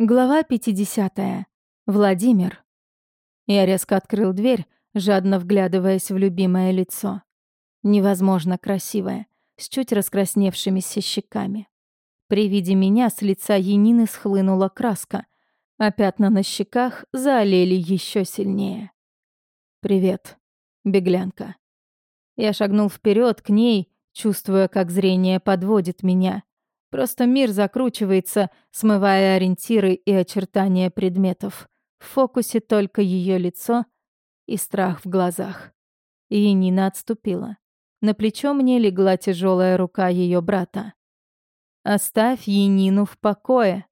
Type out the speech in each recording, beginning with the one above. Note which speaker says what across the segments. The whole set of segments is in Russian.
Speaker 1: Глава 50. Владимир. Я резко открыл дверь, жадно вглядываясь в любимое лицо. Невозможно красивое, с чуть раскрасневшимися щеками. При виде меня с лица Янины схлынула краска, а пятна на щеках заолели еще сильнее. «Привет, беглянка». Я шагнул вперед к ней, чувствуя, как зрение подводит меня — Просто мир закручивается, смывая ориентиры и очертания предметов. В фокусе только ее лицо и страх в глазах. И Нина отступила. На плечо мне легла тяжелая рука ее брата. «Оставь Енину в покое.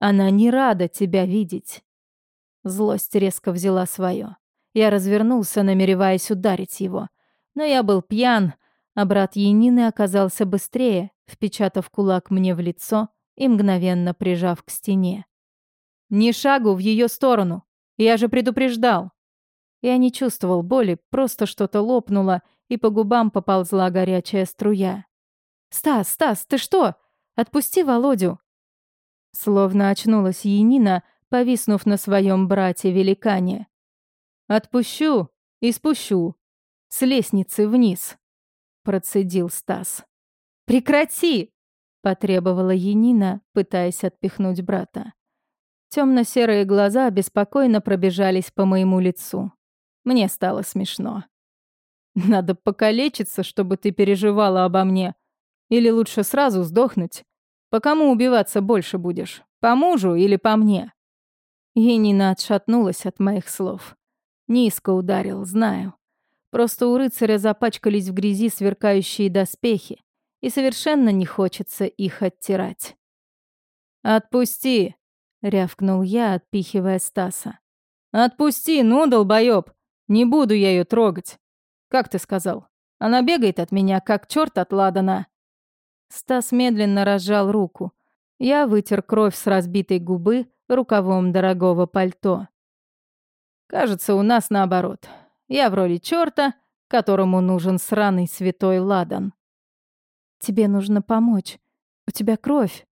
Speaker 1: Она не рада тебя видеть». Злость резко взяла свое. Я развернулся, намереваясь ударить его. Но я был пьян, а брат Енины оказался быстрее, впечатав кулак мне в лицо и мгновенно прижав к стене. «Ни шагу в ее сторону! Я же предупреждал!» Я не чувствовал боли, просто что-то лопнуло, и по губам поползла горячая струя. «Стас, Стас, ты что? Отпусти Володю!» Словно очнулась Енина, повиснув на своем брате-великане. «Отпущу и спущу. С лестницы вниз», — процедил Стас. «Прекрати!» — потребовала Енина, пытаясь отпихнуть брата. Темно-серые глаза беспокойно пробежались по моему лицу. Мне стало смешно. «Надо покалечиться, чтобы ты переживала обо мне. Или лучше сразу сдохнуть? По кому убиваться больше будешь? По мужу или по мне?» Енина отшатнулась от моих слов. Низко ударил, знаю. Просто у рыцаря запачкались в грязи сверкающие доспехи и совершенно не хочется их оттирать. «Отпусти!» — рявкнул я, отпихивая Стаса. «Отпусти, ну, долбоёб! Не буду я ее трогать. Как ты сказал? Она бегает от меня, как черт от ладана». Стас медленно разжал руку. Я вытер кровь с разбитой губы рукавом дорогого пальто. «Кажется, у нас наоборот. Я в роли черта, которому нужен сраный святой ладан». Тебе нужно помочь. У тебя кровь.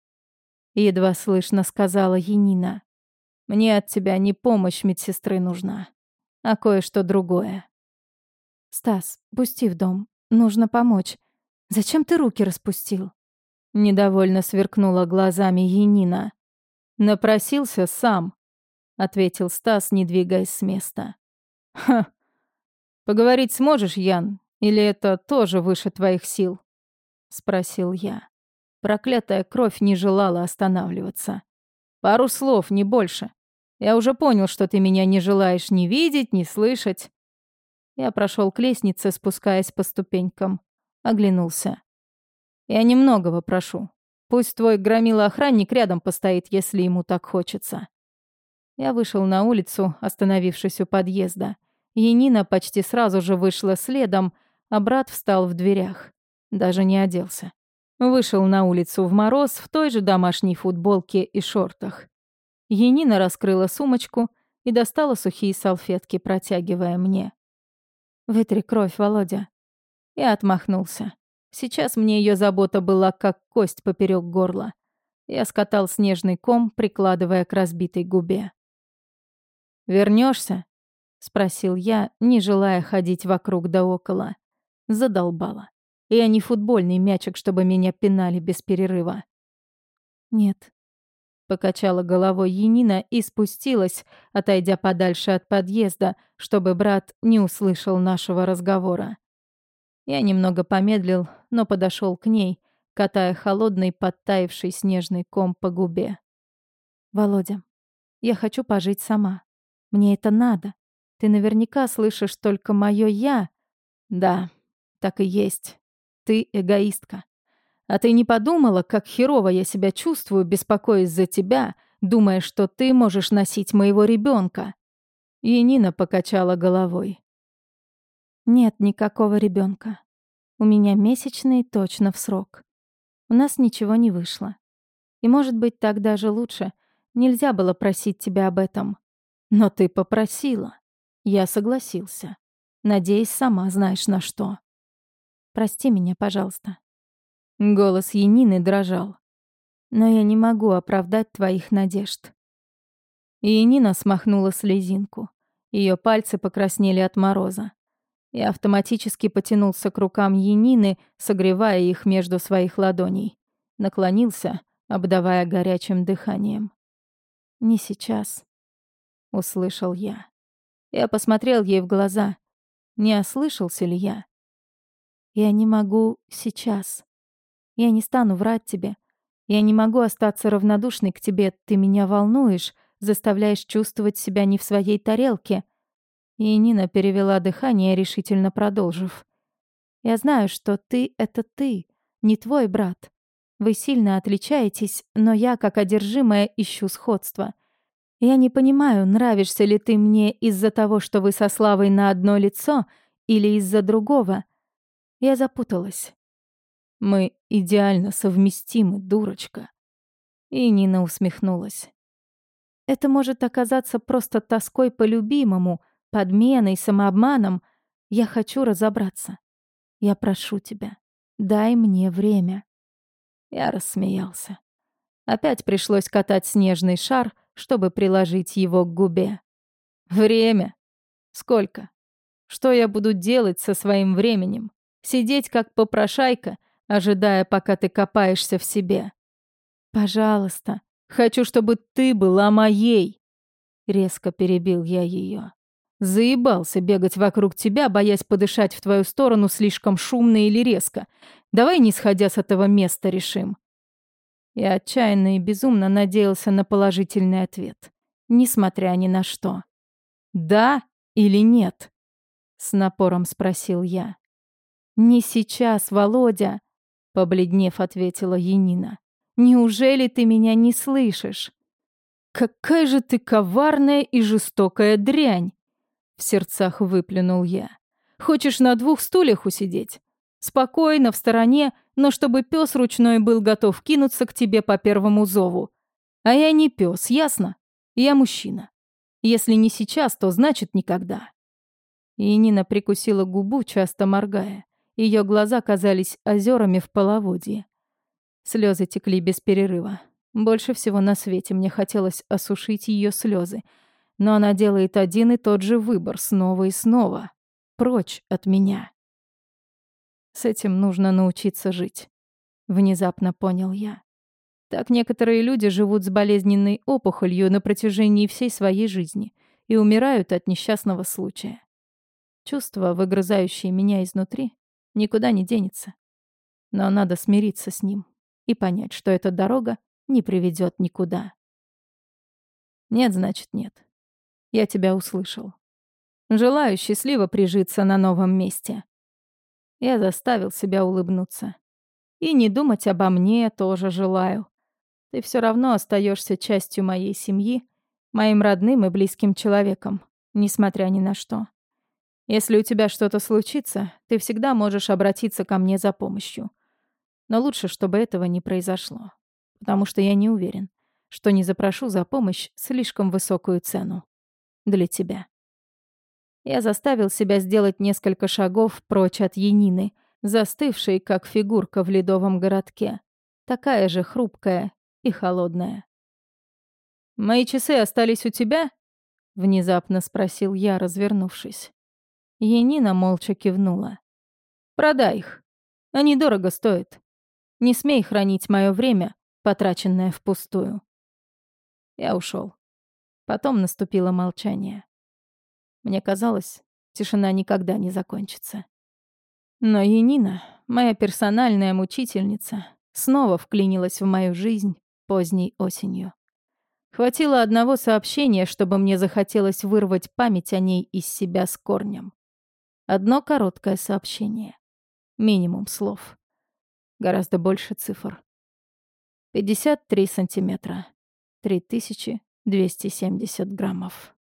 Speaker 1: Едва слышно сказала Енина. Мне от тебя не помощь медсестры нужна, а кое-что другое. Стас, пусти в дом. Нужно помочь. Зачем ты руки распустил? Недовольно сверкнула глазами Енина. Напросился сам, ответил Стас, не двигаясь с места. Ха. Поговорить сможешь, Ян, или это тоже выше твоих сил? — спросил я. Проклятая кровь не желала останавливаться. «Пару слов, не больше. Я уже понял, что ты меня не желаешь ни видеть, ни слышать». Я прошел к лестнице, спускаясь по ступенькам. Оглянулся. «Я немногого прошу. Пусть твой громила-охранник рядом постоит, если ему так хочется». Я вышел на улицу, остановившись у подъезда. Енина почти сразу же вышла следом, а брат встал в дверях. Даже не оделся. Вышел на улицу в мороз в той же домашней футболке и шортах. Енина раскрыла сумочку и достала сухие салфетки, протягивая мне. «Вытри кровь, Володя». Я отмахнулся. Сейчас мне ее забота была как кость поперек горла. Я скатал снежный ком, прикладывая к разбитой губе. Вернешься? Спросил я, не желая ходить вокруг да около. Задолбала. Я не футбольный мячик, чтобы меня пинали без перерыва. Нет. Покачала головой Енина и спустилась, отойдя подальше от подъезда, чтобы брат не услышал нашего разговора. Я немного помедлил, но подошел к ней, катая холодный, подтаивший снежный ком по губе. «Володя, я хочу пожить сама. Мне это надо. Ты наверняка слышишь только мое «я». Да, так и есть. Ты эгоистка. А ты не подумала, как херово я себя чувствую, беспокоясь за тебя, думая, что ты можешь носить моего ребенка? И Нина покачала головой. Нет никакого ребенка. У меня месячные точно в срок. У нас ничего не вышло. И может быть так даже лучше. Нельзя было просить тебя об этом. Но ты попросила. Я согласился. Надеюсь, сама знаешь на что. Прости меня, пожалуйста». Голос Янины дрожал. «Но я не могу оправдать твоих надежд. И Нина смахнула слезинку. Ее пальцы покраснели от мороза. Я автоматически потянулся к рукам Янины, согревая их между своих ладоней. Наклонился, обдавая горячим дыханием. «Не сейчас», — услышал я. Я посмотрел ей в глаза. Не ослышался ли я? «Я не могу сейчас. Я не стану врать тебе. Я не могу остаться равнодушной к тебе. Ты меня волнуешь, заставляешь чувствовать себя не в своей тарелке». И Нина перевела дыхание, решительно продолжив. «Я знаю, что ты — это ты, не твой брат. Вы сильно отличаетесь, но я, как одержимая, ищу сходства. Я не понимаю, нравишься ли ты мне из-за того, что вы со Славой на одно лицо, или из-за другого. Я запуталась. Мы идеально совместимы, дурочка. И Нина усмехнулась. Это может оказаться просто тоской по любимому, подменой, самообманом. Я хочу разобраться. Я прошу тебя, дай мне время. Я рассмеялся. Опять пришлось катать снежный шар, чтобы приложить его к губе. Время? Сколько? Что я буду делать со своим временем? Сидеть как попрошайка, ожидая, пока ты копаешься в себе? Пожалуйста, хочу, чтобы ты была моей. Резко перебил я ее. Заебался бегать вокруг тебя, боясь подышать в твою сторону слишком шумно или резко. Давай, не сходя с этого места, решим. Я отчаянно и безумно надеялся на положительный ответ, несмотря ни на что. «Да или нет?» — с напором спросил я. «Не сейчас, Володя», — побледнев ответила Янина. «Неужели ты меня не слышишь?» «Какая же ты коварная и жестокая дрянь!» В сердцах выплюнул я. «Хочешь на двух стульях усидеть? Спокойно, в стороне, но чтобы пес ручной был готов кинуться к тебе по первому зову. А я не пес, ясно? Я мужчина. Если не сейчас, то значит никогда». И Нина прикусила губу, часто моргая. Ее глаза казались озерами в половодье. Слезы текли без перерыва. Больше всего на свете мне хотелось осушить ее слезы, но она делает один и тот же выбор снова и снова. Прочь от меня. С этим нужно научиться жить. Внезапно понял я. Так некоторые люди живут с болезненной опухолью на протяжении всей своей жизни и умирают от несчастного случая. Чувство, выгрызающее меня изнутри, никуда не денется. Но надо смириться с ним и понять, что эта дорога не приведет никуда. Нет, значит, нет. Я тебя услышал. Желаю счастливо прижиться на новом месте. Я заставил себя улыбнуться. И не думать обо мне тоже желаю. Ты все равно остаешься частью моей семьи, моим родным и близким человеком, несмотря ни на что. Если у тебя что-то случится, ты всегда можешь обратиться ко мне за помощью. Но лучше, чтобы этого не произошло. Потому что я не уверен, что не запрошу за помощь слишком высокую цену для тебя. Я заставил себя сделать несколько шагов прочь от Янины, застывшей, как фигурка в ледовом городке, такая же хрупкая и холодная. «Мои часы остались у тебя?» — внезапно спросил я, развернувшись. Янина молча кивнула. «Продай их. Они дорого стоят. Не смей хранить мое время, потраченное впустую». Я ушел. Потом наступило молчание. Мне казалось, тишина никогда не закончится. Но Янина, моя персональная мучительница, снова вклинилась в мою жизнь поздней осенью. Хватило одного сообщения, чтобы мне захотелось вырвать память о ней из себя с корнем. Одно короткое сообщение. Минимум слов. Гораздо больше цифр. 53 сантиметра. 3270 граммов.